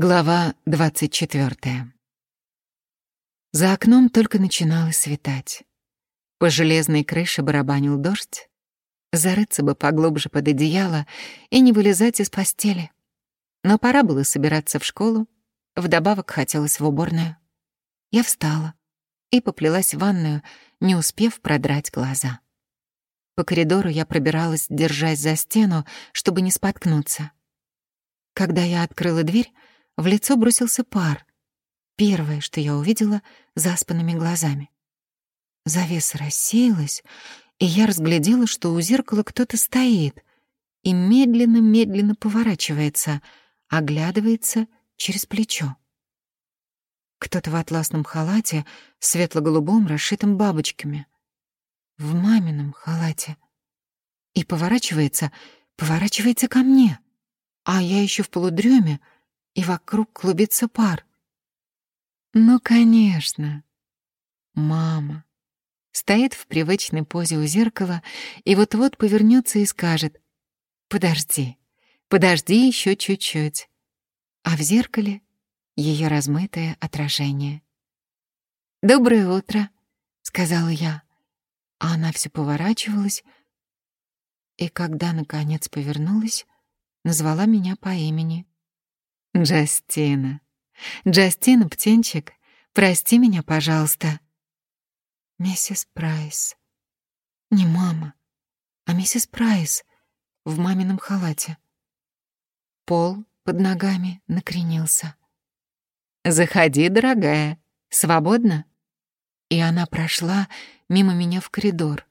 Глава 24. За окном только начинало светать. По железной крыше барабанил дождь. Зарыться бы поглубже под одеяло и не вылезать из постели. Но пора было собираться в школу, вдобавок хотелось в уборную. Я встала и поплелась в ванную, не успев продрать глаза. По коридору я пробиралась, держась за стену, чтобы не споткнуться. Когда я открыла дверь, в лицо бросился пар. Первое, что я увидела заспанными глазами. Завеса рассеялась, и я разглядела, что у зеркала кто-то стоит и медленно-медленно поворачивается, оглядывается через плечо. Кто-то в атласном халате, светло-голубом, расшитым бабочками. В мамином халате. И поворачивается, поворачивается ко мне. А я еще в полудреме, и вокруг клубится пар. Ну, конечно. Мама стоит в привычной позе у зеркала и вот-вот повернется и скажет «Подожди, подожди еще чуть-чуть». А в зеркале ее размытое отражение. «Доброе утро», — сказала я. А она все поворачивалась, и когда, наконец, повернулась, назвала меня по имени. Джастина. Джастина, птенчик, прости меня, пожалуйста. Миссис Прайс. Не мама, а миссис Прайс в мамином халате. Пол под ногами накренился. «Заходи, дорогая. Свободно?» И она прошла мимо меня в коридор,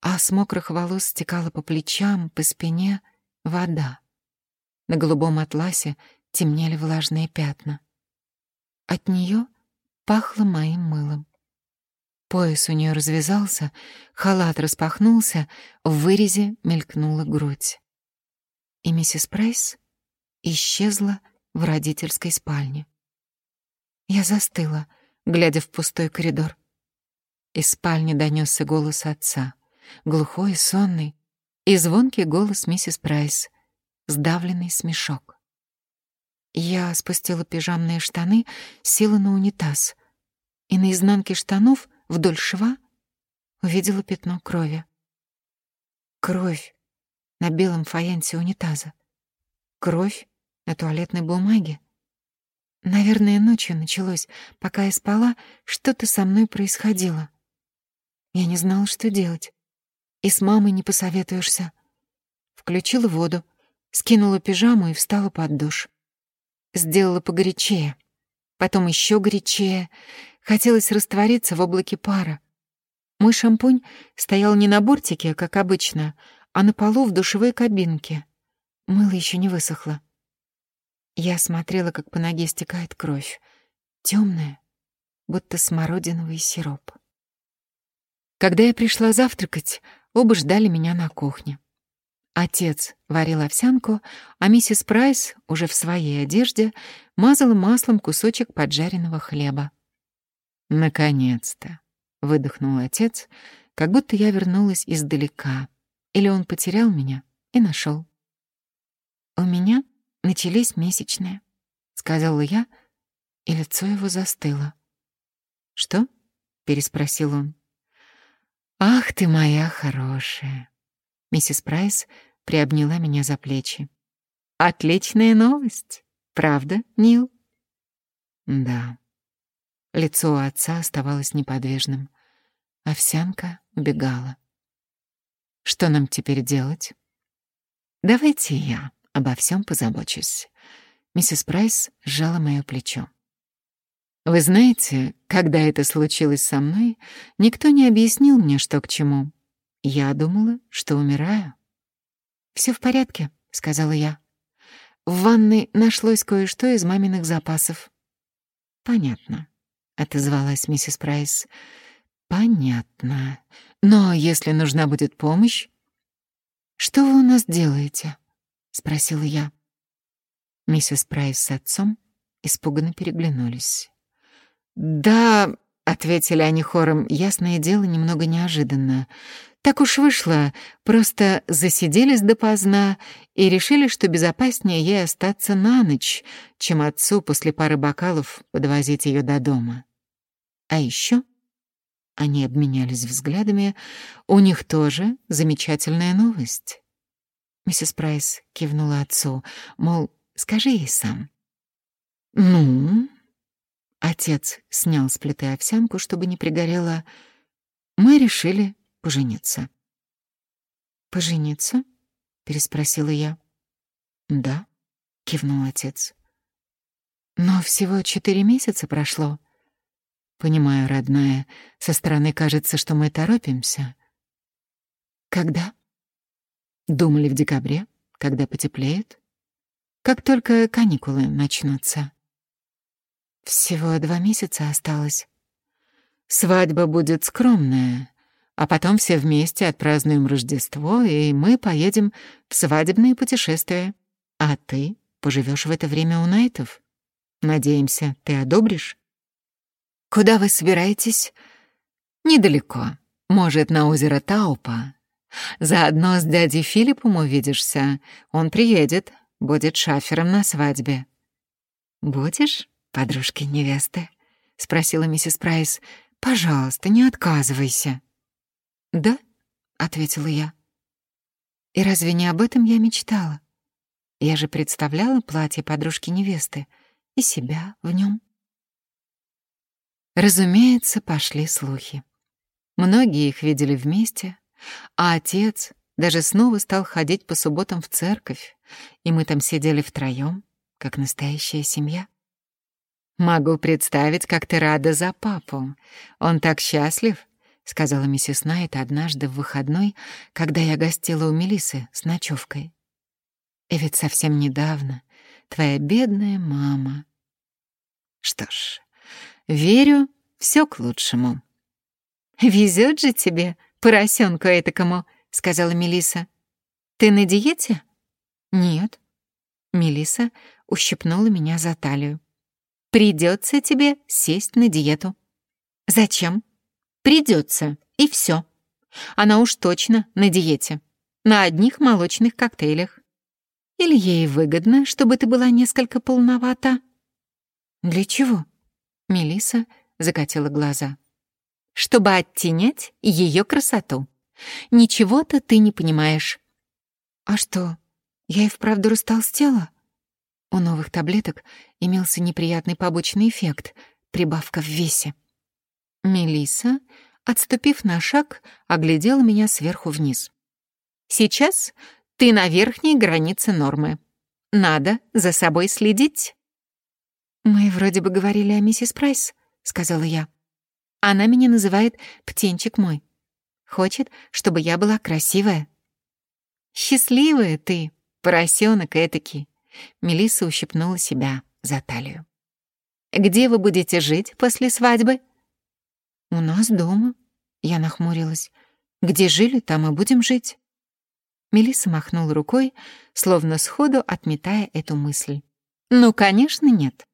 а с мокрых волос стекала по плечам, по спине вода. На голубом атласе темнели влажные пятна. От нее пахло моим мылом. Пояс у нее развязался, халат распахнулся, в вырезе мелькнула грудь. И миссис Прайс исчезла в родительской спальне. Я застыла, глядя в пустой коридор. Из спальни донесся голос отца, глухой и сонный, и звонкий голос миссис Прайс, сдавленный смешок. Я спустила пижамные штаны, села на унитаз. И на изнанке штанов, вдоль шва, увидела пятно крови. Кровь на белом фаянсе унитаза. Кровь на туалетной бумаге. Наверное, ночью началось, пока я спала, что-то со мной происходило. Я не знала, что делать. И с мамой не посоветуешься. Включила воду, скинула пижаму и встала под душ. Сделала погорячее, потом еще горячее. Хотелось раствориться в облаке пара. Мой шампунь стоял не на бортике, как обычно, а на полу в душевой кабинке. Мыло еще не высохло. Я смотрела, как по ноге стекает кровь, темная, будто смородиновый сироп. Когда я пришла завтракать, оба ждали меня на кухне. Отец варил овсянку, а миссис Прайс, уже в своей одежде, мазала маслом кусочек поджаренного хлеба. «Наконец-то!» — выдохнул отец, как будто я вернулась издалека, или он потерял меня и нашел. «У меня начались месячные», — сказала я, и лицо его застыло. «Что?» — переспросил он. «Ах ты моя хорошая!» Миссис Прайс приобняла меня за плечи. «Отличная новость, правда, Нил?» «Да». Лицо отца оставалось неподвижным. Овсянка убегала. «Что нам теперь делать?» «Давайте я обо всем позабочусь». Миссис Прайс сжала моё плечо. «Вы знаете, когда это случилось со мной, никто не объяснил мне, что к чему. Я думала, что умираю. Все в порядке», — сказала я. «В ванной нашлось кое-что из маминых запасов». «Понятно», — отозвалась миссис Прайс. «Понятно. Но если нужна будет помощь...» «Что вы у нас делаете?» — спросила я. Миссис Прайс с отцом испуганно переглянулись. «Да», — ответили они хором, ясное дело, немного неожиданно. Так уж вышло, просто засиделись допоздна и решили, что безопаснее ей остаться на ночь, чем отцу после пары бокалов подвозить ее до дома. А еще они обменялись взглядами. У них тоже замечательная новость. Миссис Прайс кивнула отцу, мол, скажи ей сам. «Ну?» Отец снял с плиты овсянку, чтобы не пригорело. Мы решили пожениться. «Пожениться?» — переспросила я. «Да», — кивнул отец. «Но всего четыре месяца прошло». «Понимаю, родная, со стороны кажется, что мы торопимся». «Когда?» «Думали в декабре, когда потеплеет. Как только каникулы начнутся». «Всего два месяца осталось». «Свадьба будет скромная, а потом все вместе отпразднуем Рождество, и мы поедем в свадебное путешествие. А ты поживешь в это время у Найтов. Надеемся, ты одобришь? Куда вы собираетесь? Недалеко. Может, на озеро Таупа. Заодно с дядей Филиппом увидишься. Он приедет, будет шафером на свадьбе. Будешь, подружки невесты? спросила миссис Прайс. Пожалуйста, не отказывайся. «Да», — ответила я. «И разве не об этом я мечтала? Я же представляла платье подружки-невесты и себя в нем. Разумеется, пошли слухи. Многие их видели вместе, а отец даже снова стал ходить по субботам в церковь, и мы там сидели втроем, как настоящая семья. Могу представить, как ты рада за папу. Он так счастлив, сказала миссис Найт однажды в выходной, когда я гостила у Мелисы с ночевкой. И ведь совсем недавно твоя бедная мама. Что ж, верю, все к лучшему. Везет же тебе, поросенку этакому, сказала Мелиса. Ты на диете? Нет. Мелиса ущипнула меня за талию. Придется тебе сесть на диету. Зачем? Придется, и все. Она уж точно на диете. На одних молочных коктейлях. Или ей выгодно, чтобы ты была несколько полновата? Для чего? Мелиса закатила глаза. Чтобы оттенять ее красоту. Ничего-то ты не понимаешь. А что, я и вправду растолстела? У новых таблеток имелся неприятный побочный эффект — прибавка в весе. Мелиса, отступив на шаг, оглядела меня сверху вниз. «Сейчас ты на верхней границе нормы. Надо за собой следить». «Мы вроде бы говорили о миссис Прайс», — сказала я. «Она меня называет «птенчик мой». Хочет, чтобы я была красивая». «Счастливая ты, поросенок этакий», — Мелисса ущипнула себя за талию. «Где вы будете жить после свадьбы?» «У нас дома», — я нахмурилась. «Где жили, там и будем жить». Мелисса махнула рукой, словно сходу отметая эту мысль. «Ну, конечно, нет.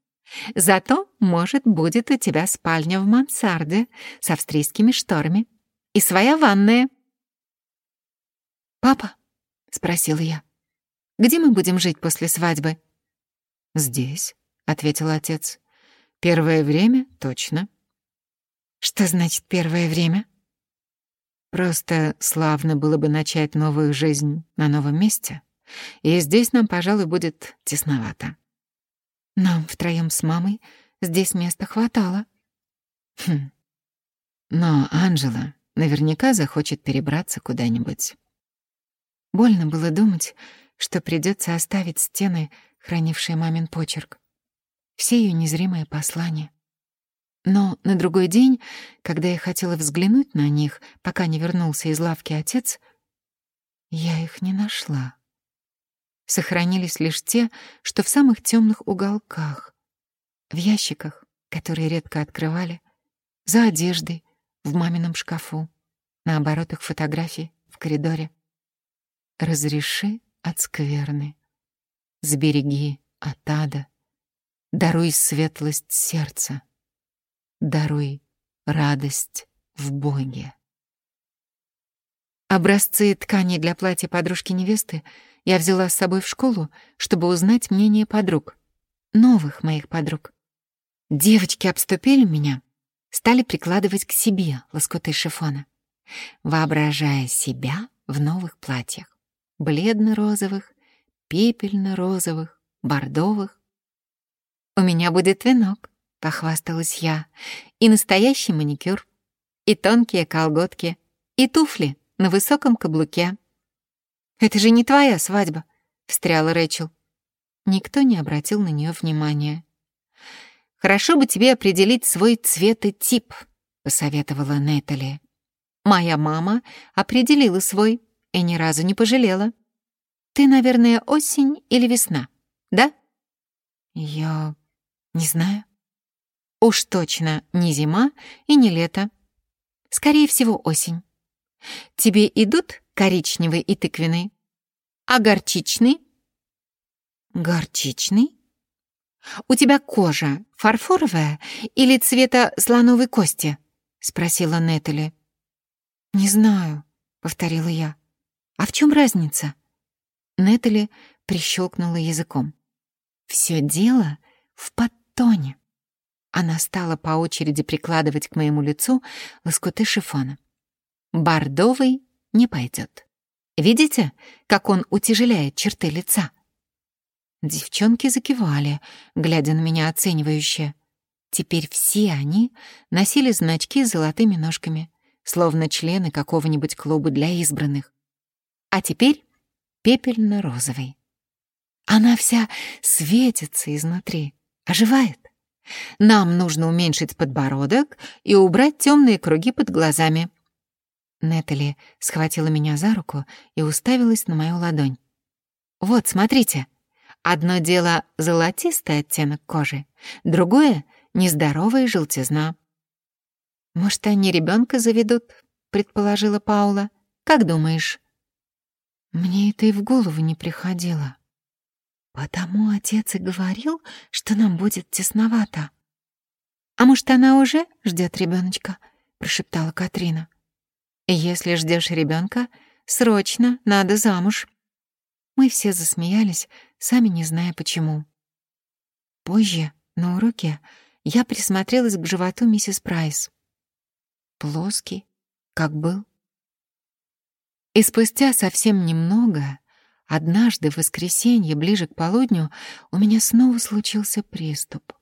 Зато, может, будет у тебя спальня в мансарде с австрийскими шторами и своя ванная». «Папа?» — спросила я. «Где мы будем жить после свадьбы?» «Здесь», — ответил отец. «Первое время — точно. Что значит первое время? Просто славно было бы начать новую жизнь на новом месте, и здесь нам, пожалуй, будет тесновато. Нам втроем с мамой здесь места хватало. Хм. Но Анжела наверняка захочет перебраться куда-нибудь. Больно было думать, что придется оставить стены, хранившие мамин почерк. Все ее незримые послания. Но на другой день, когда я хотела взглянуть на них, пока не вернулся из лавки отец, я их не нашла. Сохранились лишь те, что в самых темных уголках, в ящиках, которые редко открывали, за одеждой, в мамином шкафу, на оборотах фотографий, в коридоре. Разреши от скверны, сбереги от ада, даруй светлость сердца даруй радость в Боге. Образцы тканей для платья подружки-невесты я взяла с собой в школу, чтобы узнать мнение подруг. Новых моих подруг. Девочки обступили меня, стали прикладывать к себе лоскуты шифона, воображая себя в новых платьях. Бледно-розовых, пепельно-розовых, бордовых. «У меня будет венок», — похвасталась я, «и настоящий маникюр, и тонкие колготки, и туфли на высоком каблуке». «Это же не твоя свадьба», — встряла Рэчел. Никто не обратил на нее внимания. «Хорошо бы тебе определить свой цвет и тип», — посоветовала Нэтали. «Моя мама определила свой и ни разу не пожалела. Ты, наверное, осень или весна, да?» «Я не знаю». «Уж точно не зима и не лето. Скорее всего, осень. Тебе идут коричневый и тыквенный? А горчичный? Горчичный? У тебя кожа фарфоровая или цвета слоновой кости? Спросила Нетали. Не знаю, повторила я. А в чем разница? Нетали прищелкнула языком. Все дело в подтоне. Она стала по очереди прикладывать к моему лицу лоскуты шифона. Бордовый не пойдет. Видите, как он утяжеляет черты лица? Девчонки закивали, глядя на меня оценивающе. Теперь все они носили значки с золотыми ножками, словно члены какого-нибудь клуба для избранных. А теперь пепельно-розовый. Она вся светится изнутри, оживает. Нам нужно уменьшить подбородок и убрать темные круги под глазами. Нетали схватила меня за руку и уставилась на мою ладонь. «Вот, смотрите. Одно дело — золотистый оттенок кожи, другое — нездоровая желтизна». «Может, они ребенка заведут?» — предположила Паула. «Как думаешь?» Мне это и в голову не приходило. Потому отец и говорил, что нам будет тесновато. «А может, она уже ждет ребеночка? прошептала Катрина. Если ждешь ребенка, срочно надо замуж. Мы все засмеялись, сами не зная почему. Позже, на уроке, я присмотрелась к животу миссис Прайс. Плоский, как был. И спустя совсем немного, однажды в воскресенье, ближе к полудню, у меня снова случился приступ.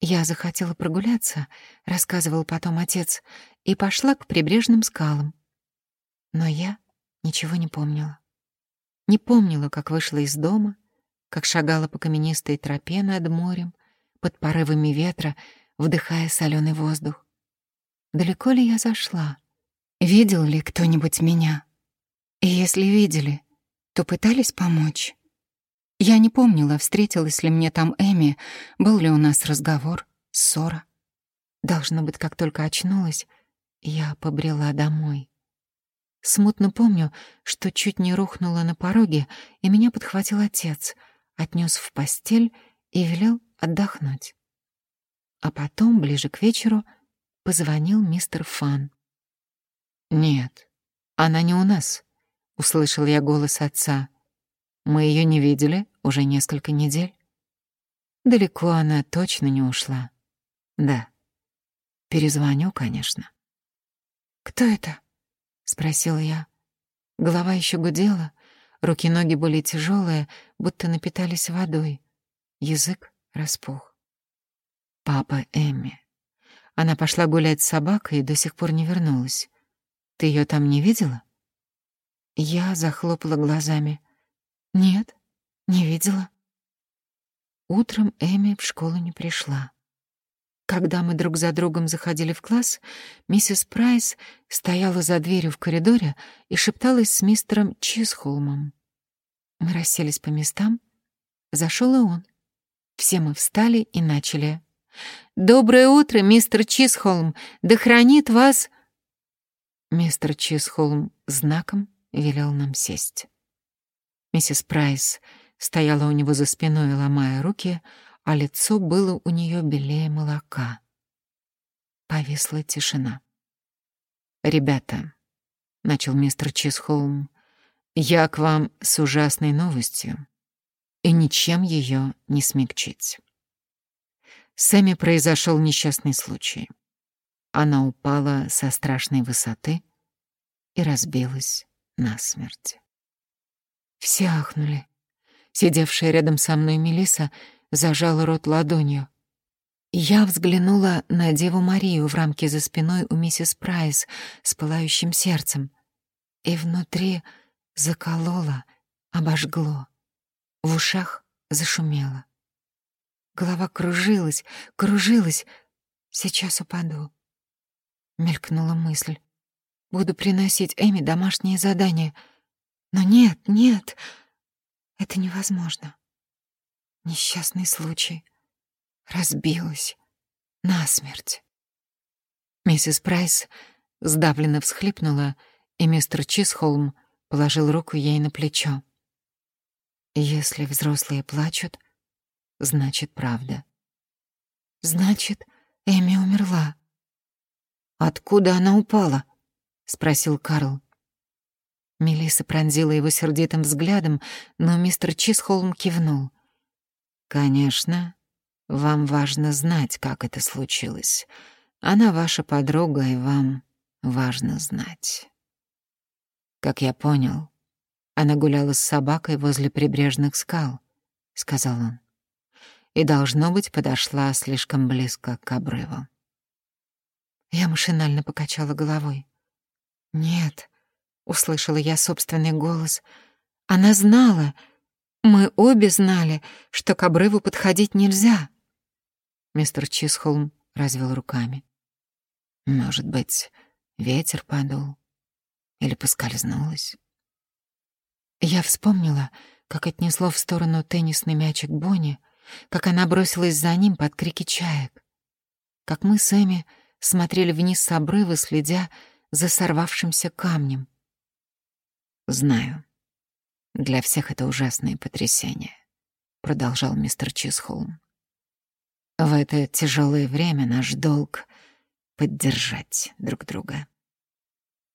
Я захотела прогуляться, рассказывал потом отец, и пошла к прибрежным скалам. Но я ничего не помнила. Не помнила, как вышла из дома, как шагала по каменистой тропе над морем, под порывами ветра, вдыхая соленый воздух. Далеко ли я зашла? Видел ли кто-нибудь меня? И если видели, то пытались помочь. Я не помнила, встретилась ли мне там Эми, был ли у нас разговор, ссора. Должно быть, как только очнулась, я побрела домой. Смутно помню, что чуть не рухнула на пороге, и меня подхватил отец, отнес в постель и велел отдохнуть. А потом, ближе к вечеру, позвонил мистер Фан. «Нет, она не у нас», — услышал я голос отца. Мы ее не видели уже несколько недель. Далеко она точно не ушла. Да. Перезвоню, конечно. «Кто это?» — спросила я. Голова еще гудела, руки-ноги были тяжелые, будто напитались водой. Язык распух. Папа Эмми. Она пошла гулять с собакой и до сих пор не вернулась. Ты ее там не видела? Я захлопала глазами. Нет, не видела. Утром Эми в школу не пришла. Когда мы друг за другом заходили в класс, миссис Прайс стояла за дверью в коридоре и шепталась с мистером Чисхолмом. Мы расселись по местам. Зашел и он. Все мы встали и начали. «Доброе утро, мистер Чисхолм! Да хранит вас...» Мистер Чисхолм знаком велел нам сесть. Миссис Прайс стояла у него за спиной, ломая руки, а лицо было у нее белее молока. Повисла тишина. «Ребята, начал мистер Чисхолм, — «я к вам с ужасной новостью, и ничем ее не смягчить». С Эми произошел несчастный случай. Она упала со страшной высоты и разбилась насмерть. Все ахнули. Сидевшая рядом со мной Мелиса зажала рот ладонью. Я взглянула на Деву Марию в рамке за спиной у миссис Прайс с пылающим сердцем. И внутри закололо, обожгло. В ушах зашумело. Голова кружилась, кружилась. Сейчас упаду. Мелькнула мысль. Буду приносить Эми домашнее задание. Но нет, нет, это невозможно. Несчастный случай. Разбилась. Насмерть. Миссис Прайс сдавленно всхлипнула, и мистер Чисхолм положил руку ей на плечо. Если взрослые плачут, значит правда. Значит, Эми умерла. Откуда она упала? Спросил Карл. Мелисса пронзила его сердитым взглядом, но мистер Чисхолм кивнул. Конечно, вам важно знать, как это случилось. Она ваша подруга, и вам важно знать. Как я понял, она гуляла с собакой возле прибрежных скал, сказал он. И должно быть, подошла слишком близко к обрыву. Я машинально покачала головой. «Нет», — услышала я собственный голос. «Она знала, мы обе знали, что к обрыву подходить нельзя». Мистер Чисхолм развел руками. «Может быть, ветер подул или поскользнулась?» Я вспомнила, как отнесло в сторону теннисный мячик Бонни, как она бросилась за ним под крики чаек, как мы с Эми смотрели вниз с обрыва, следя за сорвавшимся камнем. «Знаю. Для всех это ужасное потрясение», — продолжал мистер Чисхолм. «В это тяжелое время наш долг — поддержать друг друга.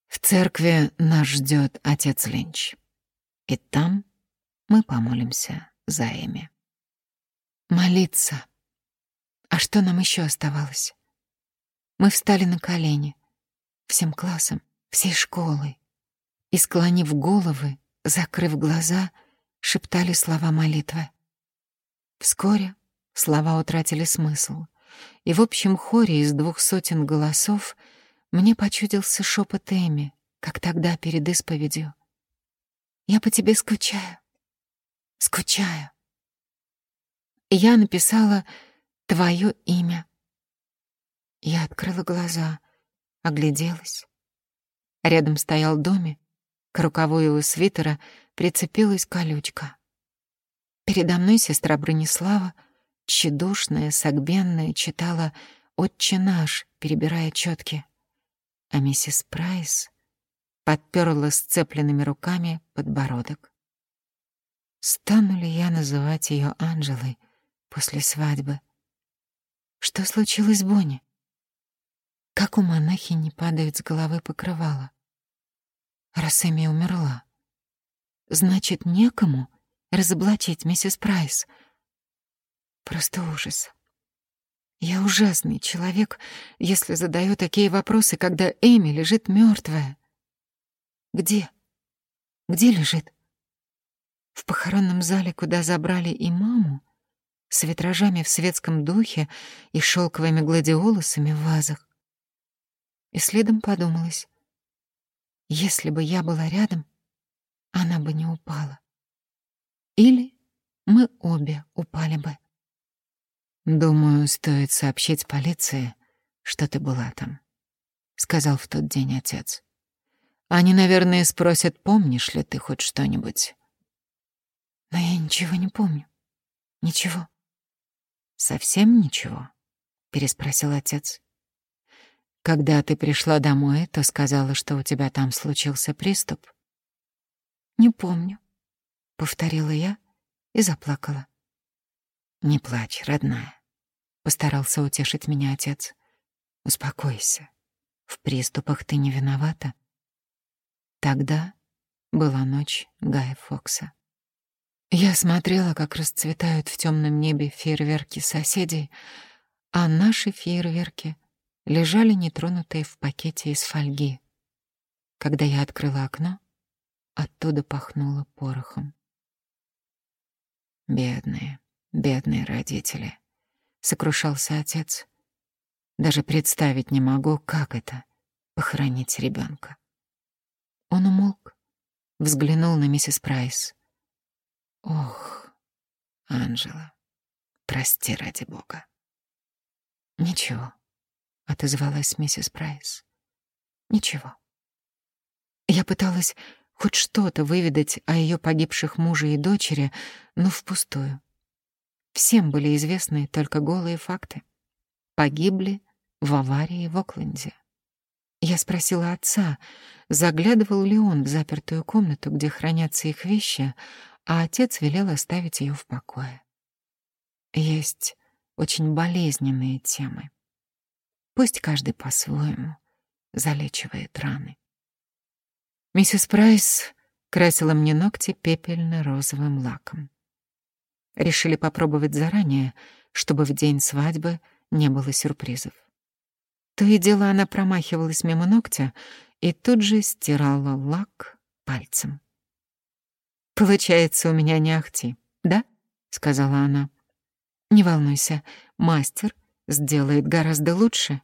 В церкви нас ждет отец Линч, и там мы помолимся за Эми». «Молиться. А что нам еще оставалось?» Мы встали на колени, всем классом, всей школой, и, склонив головы, закрыв глаза, шептали слова молитвы. Вскоре слова утратили смысл, и в общем хоре из двух сотен голосов мне почудился шепот Эми, как тогда перед исповедью. «Я по тебе скучаю, скучаю». Я написала твое имя — я открыла глаза, огляделась. Рядом стоял доме, к рукаву его свитера прицепилась колючка. Передо мной сестра Бронислава, тщедушная, согбенная, читала «Отче наш», перебирая четки. А миссис Прайс подперла сцепленными руками подбородок. Стану ли я называть ее Анжелой после свадьбы? Что случилось с Бонни? Как у монахи не падает с головы покрывало? Рассеми умерла. Значит, некому разоблачить миссис Прайс. Просто ужас. Я ужасный человек, если задаю такие вопросы, когда Эми лежит мертвая. Где? Где лежит? В похоронном зале, куда забрали и маму, с витражами в светском духе и шелковыми гладиолусами в вазах. И следом подумалось, если бы я была рядом, она бы не упала. Или мы обе упали бы. «Думаю, стоит сообщить полиции, что ты была там», — сказал в тот день отец. «Они, наверное, спросят, помнишь ли ты хоть что-нибудь?» «Но я ничего не помню. Ничего». «Совсем ничего?» — переспросил отец. Когда ты пришла домой, то сказала, что у тебя там случился приступ. Не помню, повторила я и заплакала. Не плачь, родная, постарался утешить меня отец. Успокойся. В приступах ты не виновата. Тогда была ночь Гая Фокса. Я смотрела, как расцветают в темном небе фейерверки соседей, а наши фейерверки лежали нетронутые в пакете из фольги. Когда я открыла окно, оттуда пахнуло порохом. Бедные, бедные родители, сокрушался отец. Даже представить не могу, как это — похоронить ребенка. Он умолк, взглянул на миссис Прайс. «Ох, Анжела, прости ради бога». «Ничего», — отозвалась миссис Прайс. «Ничего». Я пыталась хоть что-то выведать о ее погибших муже и дочери, но впустую. Всем были известны только голые факты. Погибли в аварии в Окленде. Я спросила отца, заглядывал ли он в запертую комнату, где хранятся их вещи, а отец велел оставить ее в покое. Есть очень болезненные темы. Пусть каждый по-своему залечивает раны. Миссис Прайс красила мне ногти пепельно-розовым лаком. Решили попробовать заранее, чтобы в день свадьбы не было сюрпризов. То и дело она промахивалась мимо ногтя и тут же стирала лак пальцем. «Получается, у меня не ахти, да?» — сказала она. «Не волнуйся, мастер сделает гораздо лучше».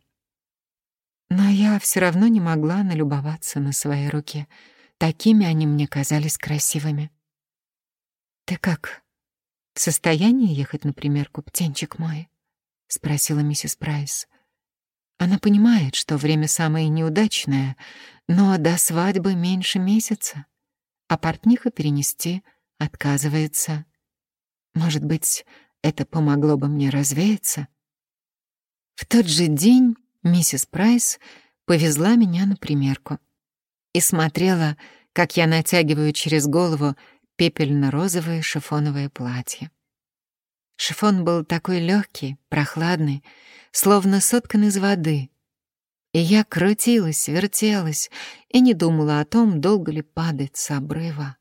Но я все равно не могла налюбоваться на своей руке. Такими они мне казались красивыми. «Ты как, в состоянии ехать на примерку, птенчик мой?» — спросила миссис Прайс. Она понимает, что время самое неудачное, но до свадьбы меньше месяца, а портниха перенести отказывается. Может быть, это помогло бы мне развеяться? В тот же день Миссис Прайс повезла меня на примерку и смотрела, как я натягиваю через голову пепельно-розовое шифоновое платье. Шифон был такой легкий, прохладный, словно соткан из воды. И я крутилась, вертелась и не думала о том, долго ли падать с обрыва.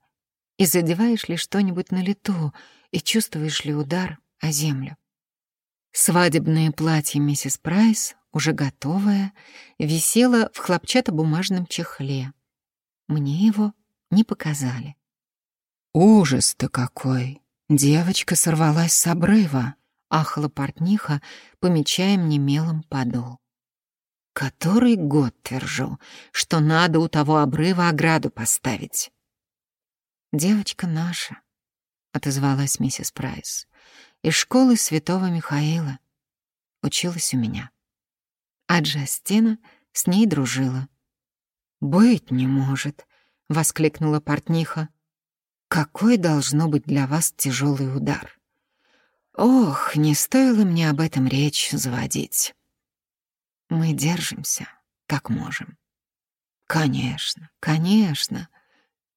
И задеваешь ли что-нибудь на лету, и чувствуешь ли удар о землю. Свадебное платье миссис Прайс уже готовая, висела в хлопчатобумажном чехле. Мне его не показали. «Ужас-то какой! Девочка сорвалась с обрыва!» — ахала портниха, помечая мне мелом подол. «Который год твержу, что надо у того обрыва ограду поставить». «Девочка наша», — отозвалась миссис Прайс, — «из школы святого Михаила. Училась у меня» а Джастина с ней дружила. «Быть не может», — воскликнула портниха. «Какой должно быть для вас тяжелый удар?» «Ох, не стоило мне об этом речь заводить». «Мы держимся, как можем». «Конечно, конечно».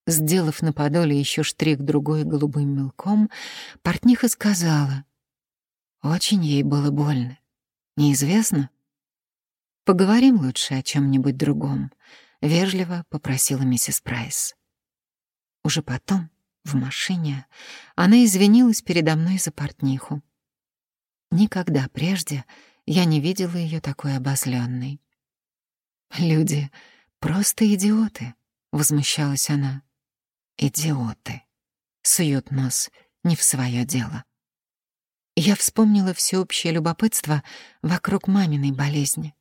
Сделав на подоле еще штрих другой голубым мелком, портниха сказала. Очень ей было больно. Неизвестно, «Поговорим лучше о чем-нибудь другом», — вежливо попросила миссис Прайс. Уже потом, в машине, она извинилась передо мной за портниху. Никогда прежде я не видела ее такой обозленной. «Люди просто идиоты», — возмущалась она. «Идиоты. Суют нос не в свое дело». Я вспомнила всеобщее любопытство вокруг маминой болезни.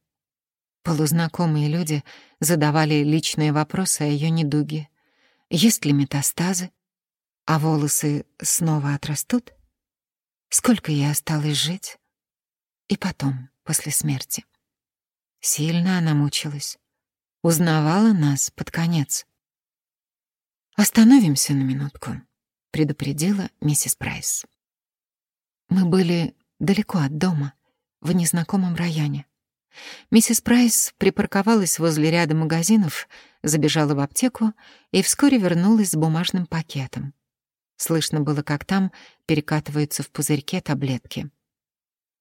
Полузнакомые люди задавали личные вопросы о ее недуге. Есть ли метастазы? А волосы снова отрастут? Сколько ей осталось жить? И потом, после смерти. Сильно она мучилась. Узнавала нас под конец. «Остановимся на минутку», — предупредила миссис Прайс. Мы были далеко от дома, в незнакомом районе. Миссис Прайс припарковалась возле ряда магазинов, забежала в аптеку и вскоре вернулась с бумажным пакетом. Слышно было, как там перекатываются в пузырьке таблетки.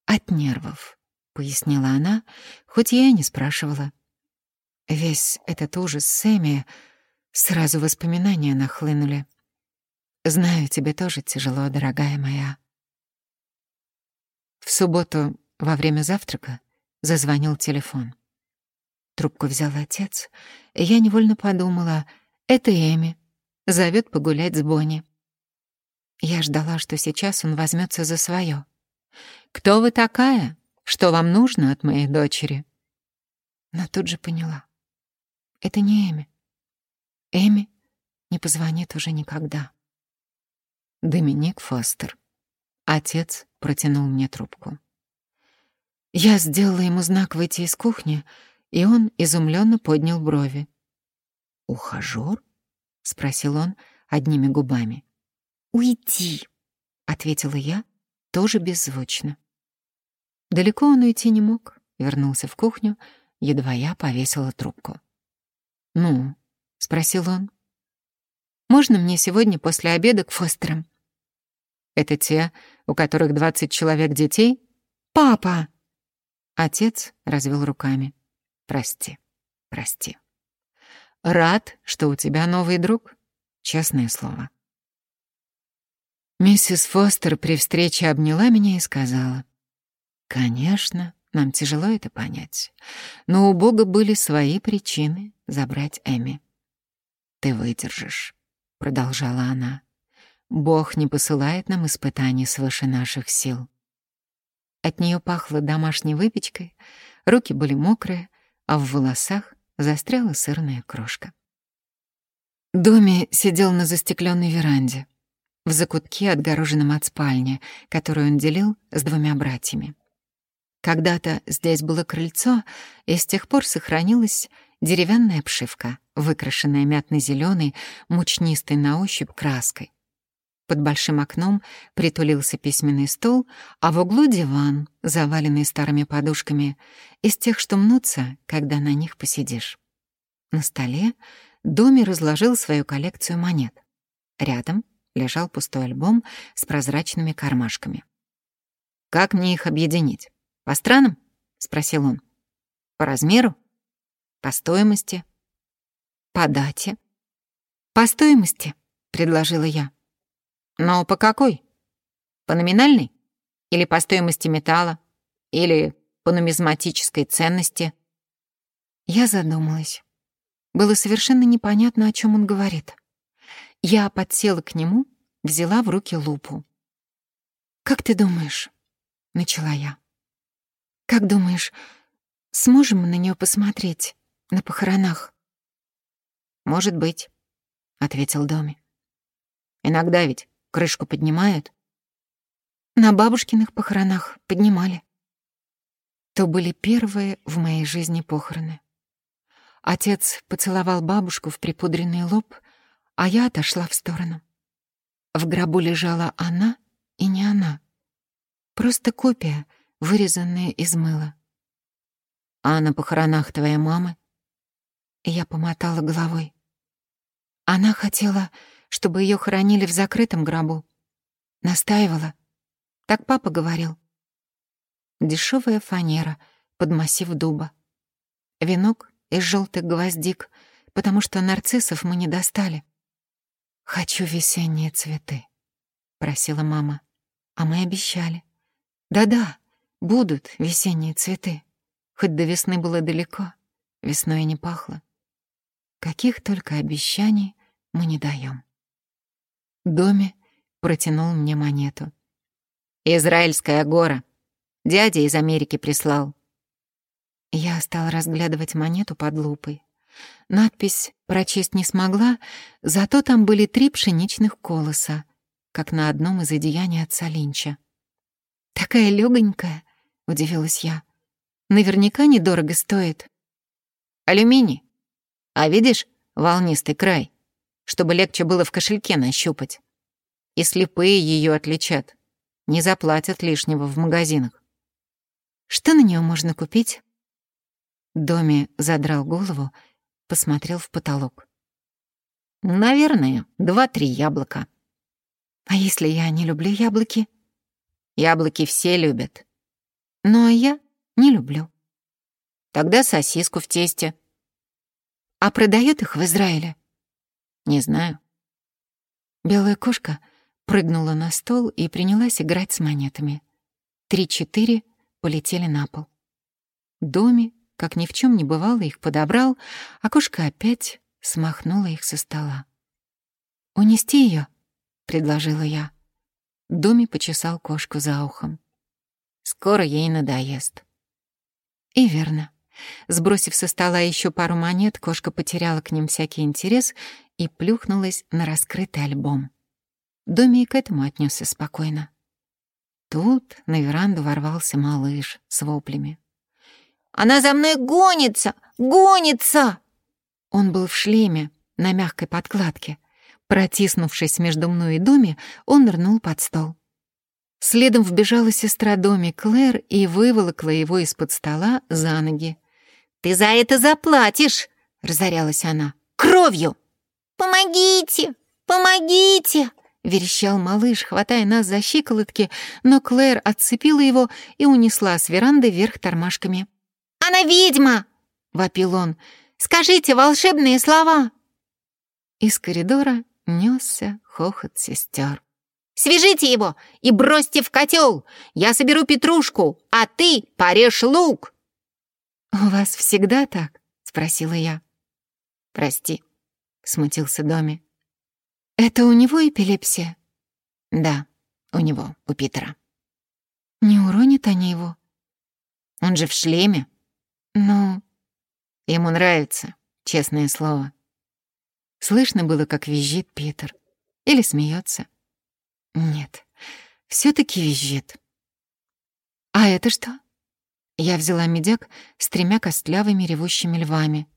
«От нервов», — пояснила она, хоть я и не спрашивала. Весь этот ужас с Эми Сразу воспоминания нахлынули. Знаю, тебе тоже тяжело, дорогая моя. В субботу во время завтрака зазвонил телефон. Трубку взял отец, и я невольно подумала, это Эми, зовет погулять с Бонни. Я ждала, что сейчас он возьмется за свое. «Кто вы такая? Что вам нужно от моей дочери?» Но тут же поняла. Это не Эми. Эми не позвонит уже никогда. Доминик Фостер. Отец протянул мне трубку. Я сделала ему знак выйти из кухни, и он изумленно поднял брови. «Ухажёр?» — спросил он одними губами. «Уйди!» — ответила я, тоже беззвучно. Далеко он уйти не мог, вернулся в кухню, едва я повесила трубку. «Ну?» — спросил он. «Можно мне сегодня после обеда к Фостерам?» «Это те, у которых двадцать человек детей?» «Папа!» Отец развел руками. «Прости, прости. Рад, что у тебя новый друг, честное слово». Миссис Фостер при встрече обняла меня и сказала, «Конечно, нам тяжело это понять, но у Бога были свои причины забрать Эми. «Ты выдержишь», — продолжала она. «Бог не посылает нам испытаний свыше наших сил». От нее пахло домашней выпечкой, руки были мокрые, а в волосах застряла сырная крошка. Доми сидел на застекленной веранде, в закутке, отгороженном от спальни, которую он делил с двумя братьями. Когда-то здесь было крыльцо, и с тех пор сохранилась деревянная обшивка, выкрашенная мятно-зелёной, мучнистой на ощупь краской. Под большим окном притулился письменный стол, а в углу диван, заваленный старыми подушками, из тех, что мнутся, когда на них посидишь. На столе Доми разложил свою коллекцию монет. Рядом лежал пустой альбом с прозрачными кармашками. «Как мне их объединить?» «По странам?» — спросил он. «По размеру? По стоимости?» «По дате?» «По стоимости», — предложила я. «Но по какой? По номинальной? Или по стоимости металла? Или по нумизматической ценности?» Я задумалась. Было совершенно непонятно, о чем он говорит. Я подсела к нему, взяла в руки лупу. «Как ты думаешь?» — начала я. Как думаешь, сможем мы на нее посмотреть на похоронах? Может быть, ответил Доми. Иногда ведь крышку поднимают. На бабушкиных похоронах поднимали. То были первые в моей жизни похороны. Отец поцеловал бабушку в припудренный лоб, а я отошла в сторону. В гробу лежала она и не она. Просто копия — вырезанные из мыла. «А на похоронах твоей мамы?» Я помотала головой. Она хотела, чтобы ее хоронили в закрытом гробу. Настаивала. Так папа говорил. Дешевая фанера под массив дуба. Венок из желтых гвоздик, потому что нарциссов мы не достали. «Хочу весенние цветы», — просила мама. А мы обещали. «Да-да, Будут весенние цветы. Хоть до весны было далеко, весной не пахло. Каких только обещаний мы не даем. Доме протянул мне монету. «Израильская гора. Дядя из Америки прислал». Я стала разглядывать монету под лупой. Надпись прочесть не смогла, зато там были три пшеничных колоса, как на одном из одеяний отца Линча. Такая легонькая, удивилась я. Наверняка недорого стоит. Алюминий. А видишь, волнистый край, чтобы легче было в кошельке нащупать. И слепые ее отличат. Не заплатят лишнего в магазинах. Что на нее можно купить? Доми задрал голову, посмотрел в потолок. Наверное, два-три яблока. А если я не люблю яблоки? Яблоки все любят. Ну а я не люблю. Тогда сосиску в тесте. А продают их в Израиле? Не знаю. Белая кошка прыгнула на стол и принялась играть с монетами. Три-четыре полетели на пол. Доми, как ни в чем не бывало, их подобрал, а кошка опять смахнула их со стола. «Унести ее, предложила я. Доми почесал кошку за ухом. «Скоро ей надоест». И верно. Сбросив со стола еще пару монет, кошка потеряла к ним всякий интерес и плюхнулась на раскрытый альбом. Доми и к этому отнесся спокойно. Тут на веранду ворвался малыш с воплями. «Она за мной гонится! Гонится!» Он был в шлеме, на мягкой подкладке. Протиснувшись между мной и Доми, он нырнул под стол. Следом вбежала сестра Доми Клэр и выволокла его из-под стола за ноги. «Ты за это заплатишь!» — разорялась она. «Кровью!» «Помогите! Помогите!» — верещал малыш, хватая нас за щиколотки, но Клэр отцепила его и унесла с веранды вверх тормашками. «Она ведьма!» — вопил он. «Скажите волшебные слова!» Из коридора несся хохот сестер. «Свяжите его и бросьте в котел! Я соберу петрушку, а ты порежь лук!» «У вас всегда так?» — спросила я. «Прости», — смутился Доми. «Это у него эпилепсия?» «Да, у него, у Питера». «Не уронят они его?» «Он же в шлеме». «Ну...» «Ему нравится, честное слово». Слышно было, как визжит Питер. Или смеется. Нет, все таки визжит. «А это что?» Я взяла медяк с тремя костлявыми ревущими львами.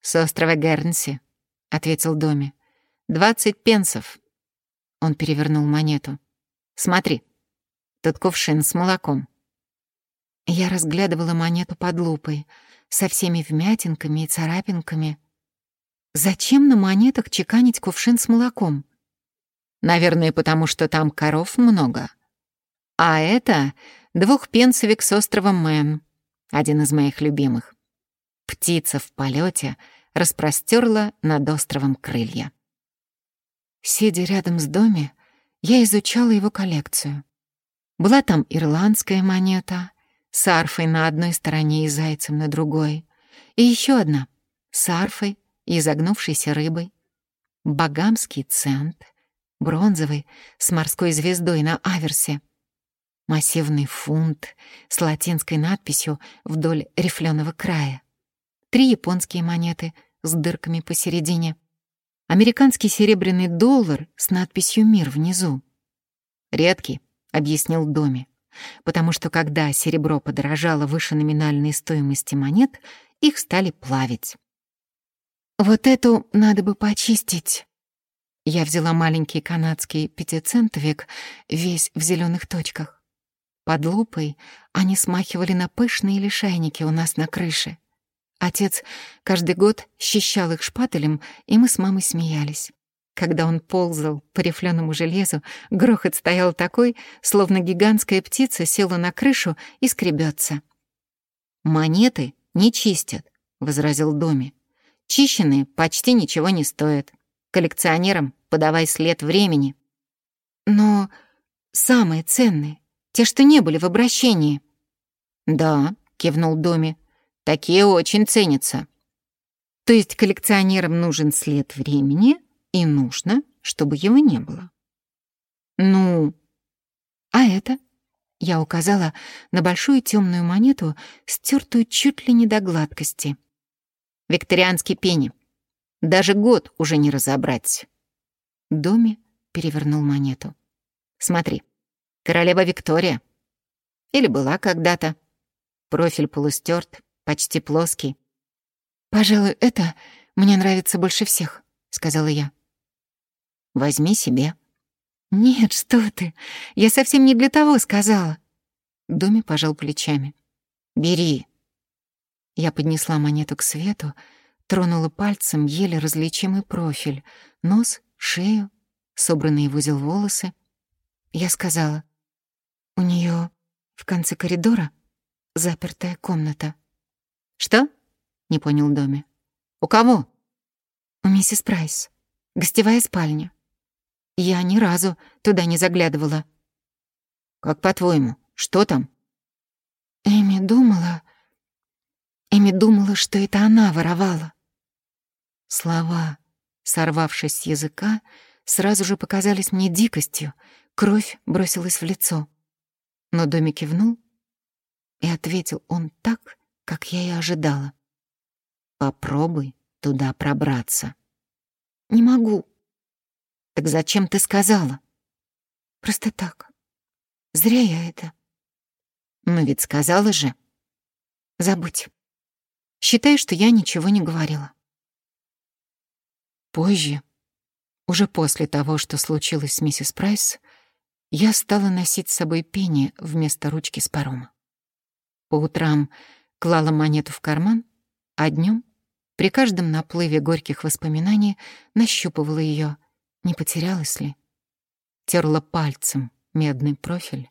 «С острова Гернси», — ответил Доми. «Двадцать пенсов». Он перевернул монету. «Смотри, тут кувшин с молоком». Я разглядывала монету под лупой, со всеми вмятинками и царапинками. Зачем на монетах чеканить кувшин с молоком? Наверное, потому что там коров много. А это двухпенсовик с острова Мэн, один из моих любимых. Птица в полете распростерла над островом крылья. Сидя рядом с домом, я изучала его коллекцию. Была там ирландская монета с арфой на одной стороне и зайцем на другой, и еще одна с арфой и изогнувшейся рыбой. Багамский цент, бронзовый, с морской звездой на аверсе. Массивный фунт с латинской надписью вдоль рифленого края. Три японские монеты с дырками посередине. Американский серебряный доллар с надписью «Мир» внизу. «Редкий», — объяснил Доми, потому что когда серебро подорожало выше номинальной стоимости монет, их стали плавить. «Вот эту надо бы почистить». Я взяла маленький канадский пятицентовик, весь в зеленых точках. Под лупой они смахивали на пышные лишайники у нас на крыше. Отец каждый год счищал их шпателем, и мы с мамой смеялись. Когда он ползал по рифленому железу, грохот стоял такой, словно гигантская птица села на крышу и скребется. «Монеты не чистят», — возразил Доми. Чищенные почти ничего не стоят. Коллекционерам подавай след времени. Но самые ценные, те, что не были в обращении. Да, кивнул Доми, такие очень ценятся. То есть коллекционерам нужен след времени, и нужно, чтобы его не было. Ну, а это? Я указала на большую темную монету, стертую чуть ли не до гладкости — Викторианский пенни. Даже год уже не разобрать. Доми перевернул монету. Смотри, королева Виктория. Или была когда-то. Профиль полустерт, почти плоский. «Пожалуй, это мне нравится больше всех», — сказала я. «Возьми себе». «Нет, что ты, я совсем не для того сказала». Доми пожал плечами. «Бери, я поднесла монету к свету, тронула пальцем еле различимый профиль, нос, шею, собранные в узел волосы. Я сказала, у нее в конце коридора запертая комната. «Что?» — не понял Доми. «У кого?» «У миссис Прайс. Гостевая спальня. Я ни разу туда не заглядывала. Как по-твоему, что там? Эми думала... Эми думала, что это она воровала. Слова, сорвавшись с языка, сразу же показались мне дикостью, кровь бросилась в лицо. Но Доми кивнул, и ответил он так, как я и ожидала. «Попробуй туда пробраться». «Не могу». «Так зачем ты сказала?» «Просто так. Зря я это». «Ну ведь сказала же». «Забудь. Считай, что я ничего не говорила». Позже, уже после того, что случилось с миссис Прайс, я стала носить с собой пение вместо ручки с парома. По утрам клала монету в карман, а днем при каждом наплыве горьких воспоминаний нащупывала ее, не потерялась ли. Терла пальцем медный профиль,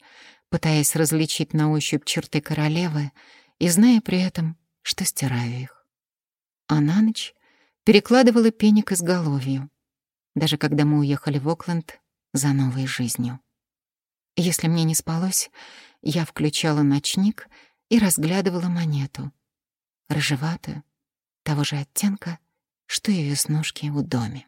пытаясь различить на ощупь черты королевы и зная при этом, что стираю их. А на ночь перекладывала пеник изголовью, даже когда мы уехали в Окленд за новой жизнью. Если мне не спалось, я включала ночник и разглядывала монету, рыжеватую, того же оттенка, что и веснушки у доме.